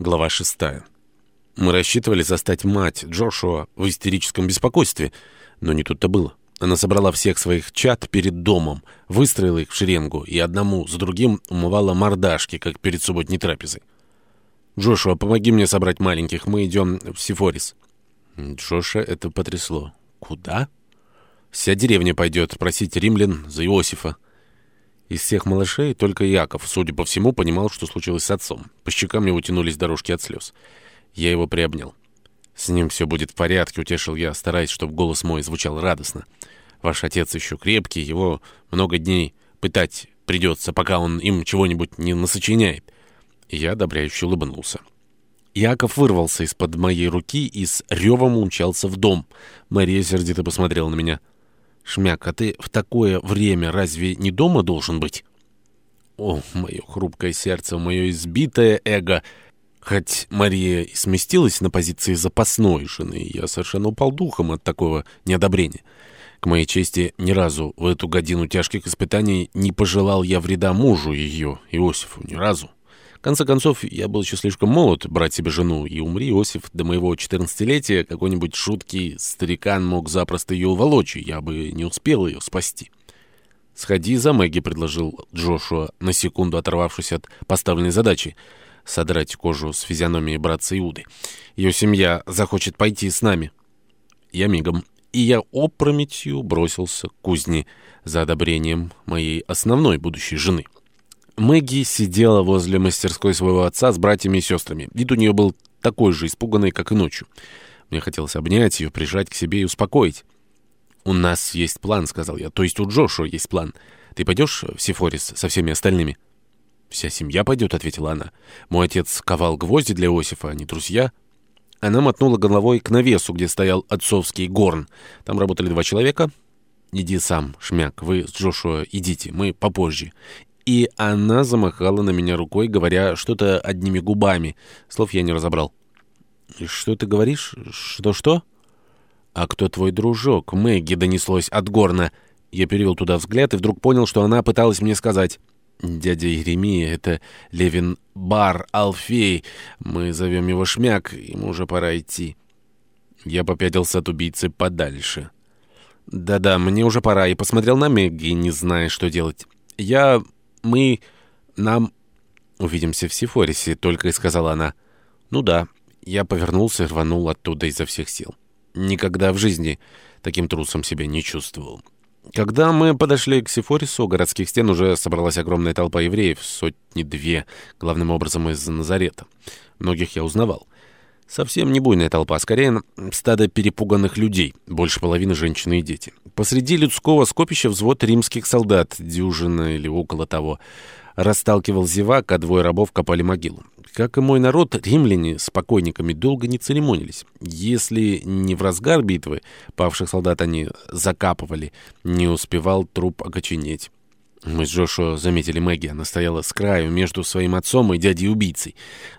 Глава шестая. Мы рассчитывали застать мать Джошуа в истерическом беспокойстве, но не тут-то было. Она собрала всех своих чад перед домом, выстроила их в шеренгу и одному за другим умывала мордашки, как перед субботней трапезой. «Джошуа, помоги мне собрать маленьких, мы идем в Сифорис». Джоша это потрясло. «Куда?» «Вся деревня пойдет просить римлян за Иосифа». Из всех малышей только Яков, судя по всему, понимал, что случилось с отцом. По щекам его тянулись дорожки от слез. Я его приобнял. «С ним все будет в порядке», — утешил я, стараясь, чтобы голос мой звучал радостно. «Ваш отец еще крепкий, его много дней пытать придется, пока он им чего-нибудь не насочиняет». Я одобряюще улыбнулся. Яков вырвался из-под моей руки и с ревом умчался в дом. Мария сердито посмотрела на меня. «Шмяк, а ты в такое время разве не дома должен быть?» О, мое хрупкое сердце, мое избитое эго! Хоть Мария и сместилась на позиции запасной жены, я совершенно упал духом от такого неодобрения. К моей чести, ни разу в эту годину тяжких испытаний не пожелал я вреда мужу ее, Иосифу, ни разу. В конце концов, я был еще слишком молод брать себе жену, и умри Иосиф до моего четырнадцатилетия, какой-нибудь шуткий старикан мог запросто ее уволочь, и я бы не успел ее спасти. «Сходи за Мэгги», — предложил Джошуа, на секунду оторвавшись от поставленной задачи — содрать кожу с физиономии братца Иуды. «Ее семья захочет пойти с нами». Я мигом, и я опрометью бросился к кузне за одобрением моей основной будущей жены. Мэгги сидела возле мастерской своего отца с братьями и сестрами. Вид у нее был такой же испуганный, как и ночью. Мне хотелось обнять ее, прижать к себе и успокоить. «У нас есть план», — сказал я. «То есть у Джошуа есть план. Ты пойдешь в Сифорис со всеми остальными?» «Вся семья пойдет», — ответила она. «Мой отец ковал гвозди для Иосифа, а не друзья». Она мотнула головой к навесу, где стоял отцовский горн. Там работали два человека. «Иди сам, Шмяк, вы с Джошуа идите, мы попозже и она замахала на меня рукой, говоря что-то одними губами. Слов я не разобрал. «Что ты говоришь? Что-что?» «А кто твой дружок?» Мэгги донеслось от горна. Я перевел туда взгляд и вдруг понял, что она пыталась мне сказать. «Дядя Еремия, это Левин Бар Алфей. Мы зовем его Шмяк, ему уже пора идти». Я попятился от убийцы подальше. «Да-да, мне уже пора», и посмотрел на Мэгги, не зная, что делать. «Я мы... нам... увидимся в Сифорисе», — только и сказала она. «Ну да». Я повернулся и рванул оттуда изо всех сил. Никогда в жизни таким трусом себя не чувствовал. Когда мы подошли к Сифорису, у городских стен уже собралась огромная толпа евреев, сотни-две, главным образом из Назарета. Многих я узнавал. Совсем не буйная толпа, а скорее стадо перепуганных людей, больше половины женщины и дети. Посреди людского скопища взвод римских солдат, дюжина или около того, расталкивал зевак, а двое рабов копали могилу. Как и мой народ, римляне с покойниками долго не церемонились. Если не в разгар битвы павших солдат они закапывали, не успевал труп окоченеть. Мы с Джошуа заметили Мэгги. Она стояла с краю между своим отцом и дядей-убийцей.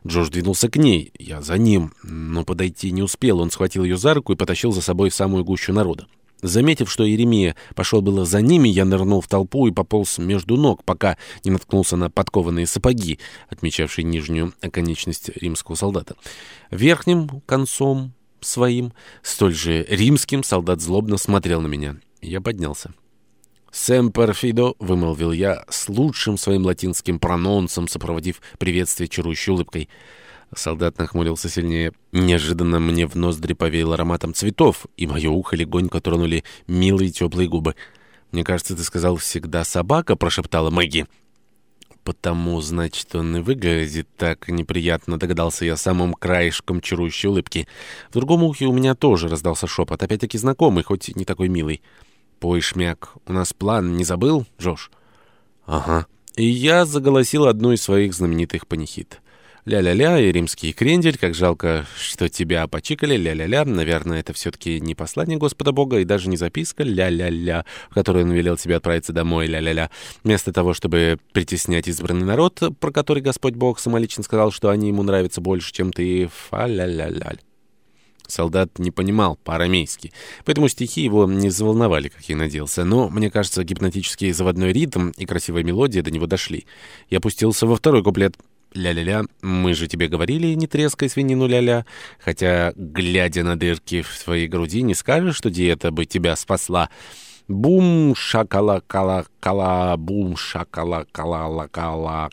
Джош двинулся к ней. Я за ним. Но подойти не успел. Он схватил ее за руку и потащил за собой в самую гущу народа. Заметив, что Еремия пошел было за ними, я нырнул в толпу и пополз между ног, пока не наткнулся на подкованные сапоги, отмечавшие нижнюю оконечность римского солдата. Верхним концом своим, столь же римским, солдат злобно смотрел на меня. Я поднялся. «Сэм Перфидо», — вымолвил я с лучшим своим латинским прононсом, сопроводив приветствие чарующей улыбкой. Солдат нахмурился сильнее. Неожиданно мне в ноздри повеяло ароматом цветов, и мое ухо легонько тронули милые теплые губы. «Мне кажется, ты сказал всегда собака», — прошептала Мэгги. «Потому, значит, он и выглядит так неприятно», — догадался я самым краешком чарующей улыбки. В другом ухе у меня тоже раздался шепот, опять-таки знакомый, хоть и не такой милый. «Пой, шмяк, у нас план, не забыл, Жош?» «Ага». И я заголосил одну из своих знаменитых панихид. Ля-ля-ля и римский крендель, как жалко, что тебя опочикали, ля-ля-ля. Наверное, это все-таки не послание Господа Бога и даже не записка, ля-ля-ля, в которой он велел тебе отправиться домой, ля-ля-ля. Вместо того, чтобы притеснять избранный народ, про который Господь Бог самолично сказал, что они ему нравятся больше, чем ты, фа-ля-ля-ля. Солдат не понимал по-арамейски, поэтому стихи его не заволновали, как я надеялся. Но, мне кажется, гипнотический заводной ритм и красивая мелодия до него дошли. Я опустился во второй куплет. Ля-ля-ля, мы же тебе говорили, не трескай свинину ля-ля. Хотя, глядя на дырки в своей груди, не скажешь, что диета бы тебя спасла. Бум, шакала-кала-кала, бум, шакала-кала-ла-кала.